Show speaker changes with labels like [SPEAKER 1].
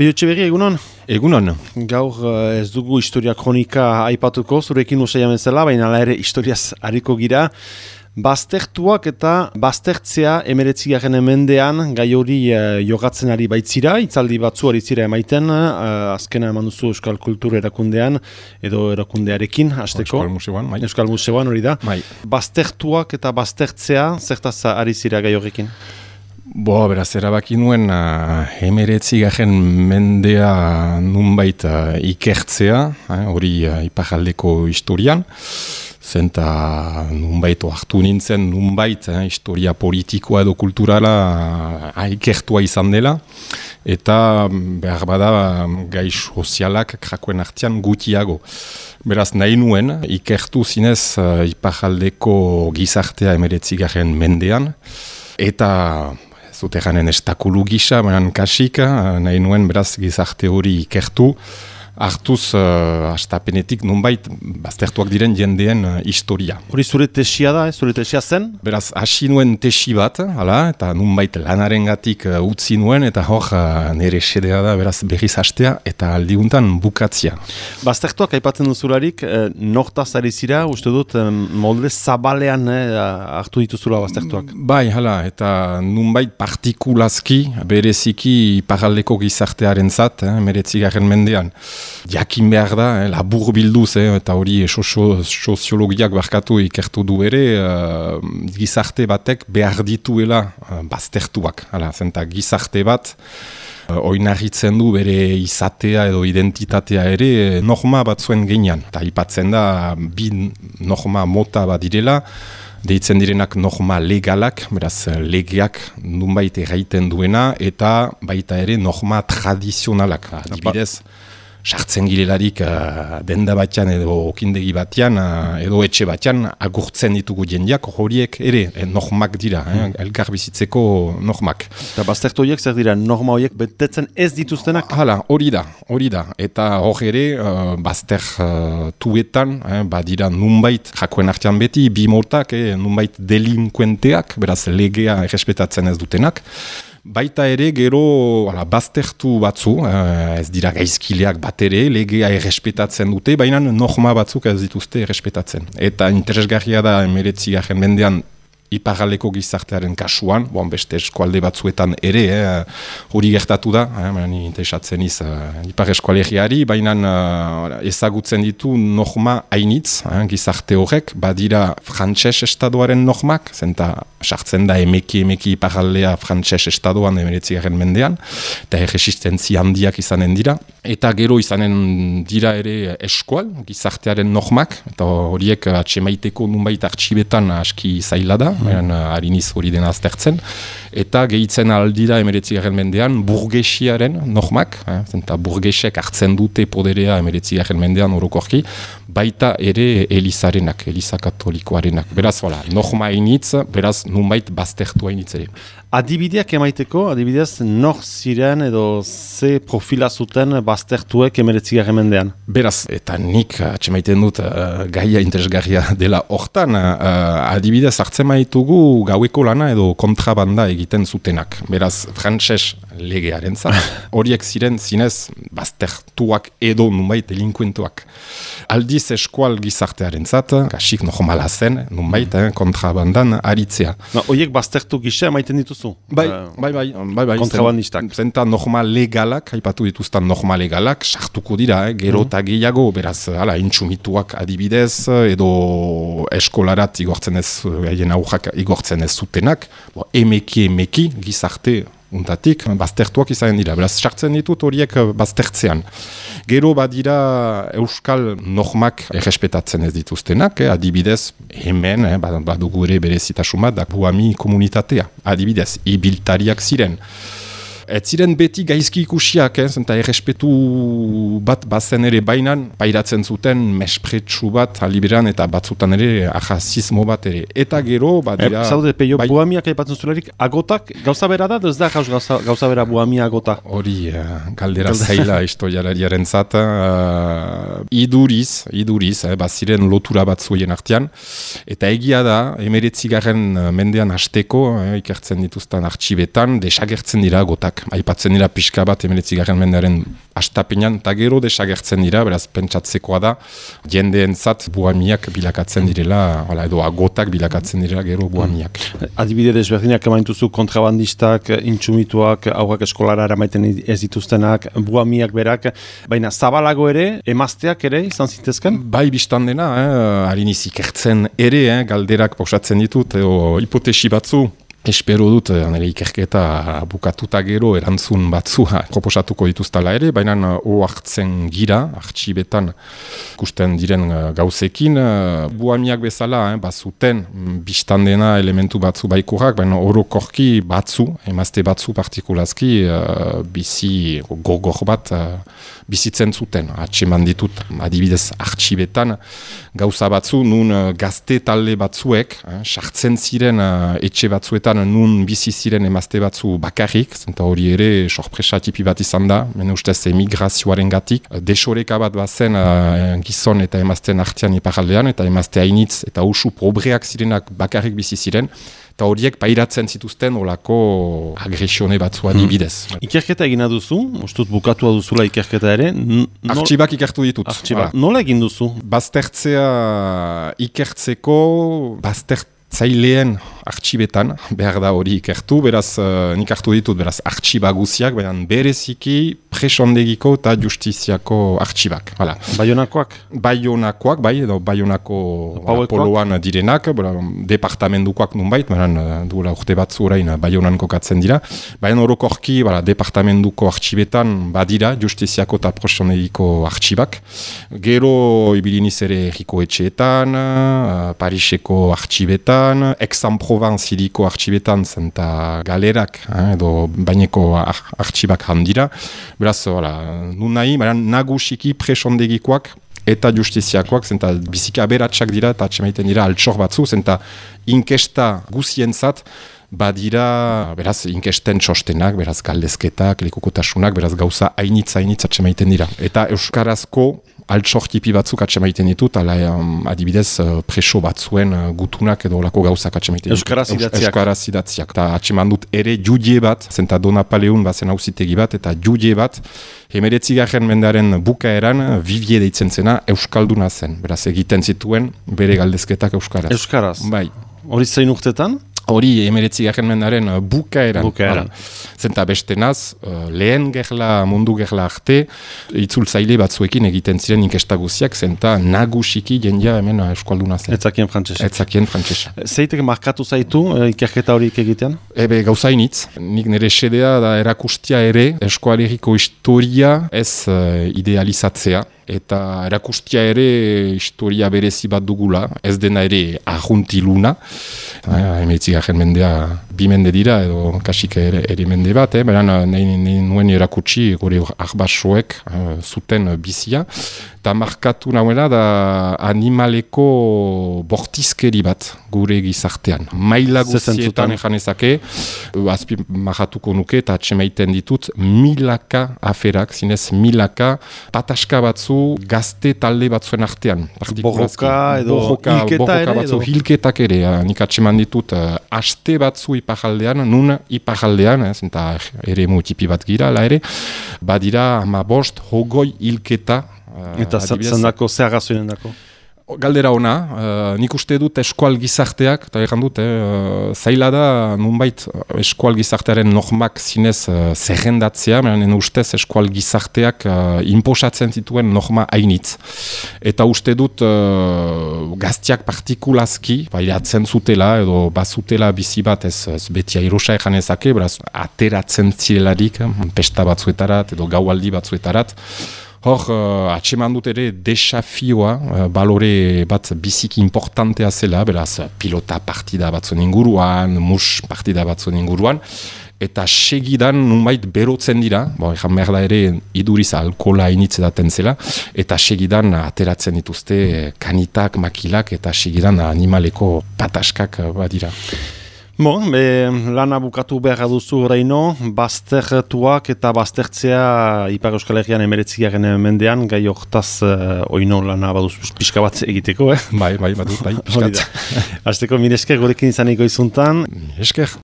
[SPEAKER 1] Peiotxe berri, egunon?
[SPEAKER 2] Egunon.
[SPEAKER 1] Gaur eh, ez dugu historia kronika aipatuko, zurekin usai zela, baina ala ere historiaz hariko gira. Baztertuak eta baztertzea emeretzi garen emendean gai hori uh, jogatzen ari baitzira, itzaldi batzu hori zira emaiten, uh, azkena eman duzu Euskal Kultur erakundean, edo erakundearekin, hasteko.
[SPEAKER 2] Euskal Museoan, bai.
[SPEAKER 1] Euskal Museoan hori da.
[SPEAKER 2] Bai.
[SPEAKER 1] Baztertuak eta baztertzea, zertaz ari zira gai horrekin?
[SPEAKER 2] Bo, beraz, erabaki nuen uh, emeretzi garen mendea nunbait uh, ikertzea, eh, hori uh, ipajaldeko historian, zenta nunbait hartu nintzen nunbait eh, historia politikoa edo kulturala uh, ikertua izan dela, eta behar bada gai sozialak krakuen artean gutiago. Beraz, nahi nuen, ikertu zinez uh, ipajaldeko gizartea emeretzi garen mendean, eta zuteganen estakulu gisa, baina kasika, nahi nuen beraz gizarte hori ikertu, hartuz uh, astapenetik nunbait baztertuak diren jendeen uh, historia.
[SPEAKER 1] Hori zure tesia da, eh? zure tesia zen?
[SPEAKER 2] Beraz, hasi nuen tesi bat, hala, eta nunbait lanaren gatik uh, utzi nuen, eta hor uh, nire sedea da beraz berriz hastea, eta aldiguntan bukatzia.
[SPEAKER 1] Baztertuak aipatzen duzularik, eh, nortaz ari zira, uste dut, eh, molde zabalean eh, hartu dituzula baztertuak?
[SPEAKER 2] Bai, hala, eta nunbait partikulazki, bereziki paraldeko gizartearen zat, eh, meretzi garen mendean jakin behar da, eh, labur bilduz, eh, eta hori soziologiak barkatu ikertu du ere, uh, gizarte batek behar dituela uh, baztertuak. Hala, zenta gizarte bat, uh, oinarritzen du bere izatea edo identitatea ere norma bat zuen genian. Eta ipatzen da, bi norma mota bat direla, deitzen direnak norma legalak, beraz legeak nunbait erraiten duena, eta baita ere norma tradizionalak. Adibidez, sartzen girelarik uh, denda batean edo okindegi batean uh, edo etxe batean agurtzen ditugu jendiak horiek ere eh, normak dira, eh, hmm. elkar bizitzeko normak.
[SPEAKER 1] Eta baztertu horiek zer dira, norma horiek betetzen ez dituztenak?
[SPEAKER 2] Hala, hori da, hori da. Eta hori ere uh, bazter uh, tuetan, eh, badira nunbait jakoen artean beti, bi mortak, eh, nunbait delinkuenteak, beraz legea errespetatzen ez dutenak, Baita ere gero ala, baztertu batzu, eh, ez dira gaizkileak bat ere, legea errespetatzen dute, baina norma batzuk ez dituzte errespetatzen. Eta interesgarria da emeretzi garen mendean iparaleko gizartearen kasuan, bon, beste eskualde batzuetan ere, eh, hori gertatu da, eh, ni interesatzen iz uh, ipar eskualegiari, baina uh, ezagutzen ditu norma hainitz, eh, gizarte horrek, badira frantses estadoaren normak, zenta sartzen da emeki emeki iparaldea frantses estadoan emeretzigaren mendean, eta erresistenzi handiak izanen dira, eta gero izanen dira ere eskual, gizartearen normak, eta horiek atxemaiteko nunbait artxibetan aski zaila da, mm. hariniz hori dena aztertzen, eta gehitzen aldira emeretzi garen mendean burgesiaren normak, eh, eta burgesek hartzen dute poderea emeretzi garen mendean orokorki, baita ere Elizarenak, Eliza Katolikoarenak. Beraz, voilà, norma initz, beraz, nunbait baztertu hainitz ere.
[SPEAKER 1] Adibideak emaiteko, adibidez, nor ziren edo ze profila zuten baztertuek emeretzi mendean?
[SPEAKER 2] Beraz, eta nik atxemaiten dut uh, gaia interesgarria dela hortan, uh, adibidez, hartzen maitugu gaueko lana edo kontrabanda egiten zutenak. Beraz, frantses legearen zan, horiek ziren zinez baztertuak edo nunbait delinkuentuak. Aldiz eskual gizartearen zat, kasik normala zen, nunbait eh, kontrabandan aritzea.
[SPEAKER 1] horiek baztertu gisa emaiten dituz
[SPEAKER 2] Bai, bai, bai, bai, bai,
[SPEAKER 1] kontrabandistak.
[SPEAKER 2] Zenta normal legalak, haipatu dituztan normal legalak, sartuko dira, eh, gero eta mm gehiago, beraz, hala, intxumituak adibidez, edo eskolarat igortzen ez, haien aurrak igortzen ez zutenak, bo, emeki, emeki, gizarte, untatik, baztertuak izanen dira, beraz, sartzen ditut horiek baztertzean. Gero badira euskal normak errespetatzen ez dituztenak, eh, adibidez, hemen, eh, badugu ere berezitasumat, da buami komunitatea, adibidez, ibiltariak ziren. Ez ziren beti gaizki ikusiak, eh, eta errespetu bat bazen ere bainan, pairatzen zuten mespretsu bat aliberan eta batzutan ere ahazismo bat ere. Eta gero, badira...
[SPEAKER 1] E, zaude, peio, bai... buamiak aipatzen zularik, agotak gauza bera da, ez da gauza, gauza bera buamia agota?
[SPEAKER 2] Hori, uh, galdera zaila historialariaren zat, uh, iduriz, iduriz, eh, baziren lotura bat zuen artean, eta egia da, emeretzigarren mendean hasteko, eh, ikertzen dituzten artxibetan, desagertzen dira agotak aipatzen dira pixka bat emeletzi garen mendearen astapenean, eta gero desagertzen dira, beraz pentsatzekoa da, jendeen zat buamiak bilakatzen direla, wala, edo agotak bilakatzen direla gero buamiak.
[SPEAKER 1] Adibide desberdinak emaintuzu kontrabandistak, intxumituak, aurrak eskolara eramaiten ez dituztenak, buamiak berak, baina zabalago ere, emazteak ere izan zitezken?
[SPEAKER 2] Bai biztan dena, eh, hariniz ikertzen ere, eh, galderak pausatzen ditut, edo hipotesi batzu, Espero dut, eh, nire ikerketa bukatuta gero erantzun batzua proposatuko dituztala ere, baina ho hartzen gira, hartxibetan ikusten diren eh, gauzekin. Eh, buamiak bezala, eh, bazuten, mm, biztan dena elementu batzu baikurak, baina orokorki batzu, emazte batzu partikulazki, bizi gogor bat bizitzen zuten. Atseman ditut, adibidez, hartxibetan, gauza batzu, nun gazte talde batzuek, sartzen ziren etxe batzuetan nun bizi ziren emazte batzu bakarrik, zenta hori ere sorpresa tipi bat izan da, mene ustez emigrazioaren gatik, desoreka bat bazen uh, gizon eta emazten artean iparaldean, eta emazte hainitz eta usu pobreak zirenak bakarrik bizi ziren, eta horiek pairatzen zituzten olako agresione batzua hmm. dibidez.
[SPEAKER 1] Ikerketa egina duzu, ustut bukatu duzula ikerketa ere.
[SPEAKER 2] Artxibak ikertu ditut.
[SPEAKER 1] Artxibak. Nola egin duzu?
[SPEAKER 2] Baztertzea ikertzeko, baztert zaileen artxibetan, behar da hori ikertu, beraz, uh, nik hartu ditut, beraz, artxiba guziak, baina bereziki presondegiko eta justiziako artxibak. Hala.
[SPEAKER 1] Baionakoak?
[SPEAKER 2] Baionakoak, bai, edo baionako poloan direnak, bera, departamentukoak nunbait, baina uh, duela urte batzu orain baionan kokatzen dira, baina orokorki, bera, departamentuko artxibetan badira justiziako eta presondegiko artxibak. Gero, ibiliniz ere erriko etxeetan, uh, Pariseko artxibetan, artxibetan, Aix-en-Provence hiriko artxibetan zenta galerak, eh, edo baineko artxibak handira. Beraz, wala, nun nahi, nagusiki presondegikoak eta justiziakoak, zenta bizika aberatsak dira eta atxemaiten dira altxor batzu, zenta inkesta guzientzat, badira, beraz, inkesten txostenak, beraz, galdezketak, lekukotasunak, beraz, gauza hainitza hainitza atxemaiten dira. Eta Euskarazko altsortipi batzuk atxemaiten ditut, ala um, adibidez uh, preso batzuen uh, gutunak edo lako gauzak atxemaiten
[SPEAKER 1] ditut. Euskaraz idatziak.
[SPEAKER 2] Euskaraz idatziak. Eta atxeman dut ere judie bat, zenta Dona Paleun bazen hauzitegi bat, eta judie bat, hemeretzi garen mendaren bukaeran, vivie deitzen zena, Euskalduna zen. Beraz, egiten zituen bere galdezketak Euskaraz.
[SPEAKER 1] Euskaraz?
[SPEAKER 2] Bai.
[SPEAKER 1] Hori zein urtetan?
[SPEAKER 2] Hori emeretzi garen mendaren uh, bukaeran.
[SPEAKER 1] Bukaeran.
[SPEAKER 2] Zenta beste naz, uh, lehen gerla, mundu gerla arte, itzultzaile batzuekin egiten ziren inkestaguziak, zenta nagusiki jendia hemen uh, eskualduna zen.
[SPEAKER 1] Etzakien frantzesa.
[SPEAKER 2] Etzakien frantzesa.
[SPEAKER 1] Zeitek markatu zaitu ikerketa horiek egitean?
[SPEAKER 2] Ebe, gauzainitz. Nik nire sedea da erakustia ere, eskualeriko historia ez idealizatzea eta erakustia ere historia berezi bat dugula, ez dena ere ahuntiluna, emeitzi garen mendea bi mende dira, edo kasik ere, ere mende bat, eh? beran nahi, nuen erakutsi gure ahbasoek uh, zuten bizia, eta markatu nahuela da animaleko bortizkeri bat gure gizartean. Maila guztietan ezake, azpi maratuko nuke eta atxemaiten ditut milaka aferak, zinez milaka pataska batzu gazte talde batzuen artean.
[SPEAKER 1] Borroka edo borroka, hilketa borroka ere?
[SPEAKER 2] Batzu, hilketak ere, nik atxeman ditut uh, aste batzu ipajaldean, nun ipajaldean, eh, eta ere mutipi bat gira, la ere, badira ama bost hogoi hilketa
[SPEAKER 1] Uh, Eta zandako, ze agazoinen dako?
[SPEAKER 2] Galdera ona, uh, nik uste dut eskual gizarteak, eta erran dut, eh, zaila da nunbait eskual gizartearen normak zinez uh, zerrendatzea, menen ustez eskual gizarteak uh, imposatzen zituen norma hainitz. Eta uste dut uh, gaztiak partikulazki, bairatzen zutela, edo bazutela bizi bat ez, ez beti airosa egan ezake, beraz, ateratzen zirelarik, pesta batzuetarat, edo gaualdi batzuetarat, Hor, uh, atseman dut ere desafioa, uh, balore bat biziki importantea zela, beraz, pilota partida batzuen inguruan, mus partida batzuen inguruan, eta segidan nunbait berotzen dira, bo, ezan behar da ere iduriz alkola initzedaten zela, eta segidan ateratzen dituzte kanitak, makilak, eta segidan animaleko pataskak badira.
[SPEAKER 1] Bon, be, lana bukatu behar duzu horreino, baztertuak eta baztertzea Ipar Euskal Herrian emeretziaren mendean, gai hortaz uh, oino lana baduz pixka bat egiteko, eh?
[SPEAKER 2] Bai, bai, baduz, bai, pixka bat.
[SPEAKER 1] Azteko, mire esker, gurekin izaniko izuntan.
[SPEAKER 2] Esker.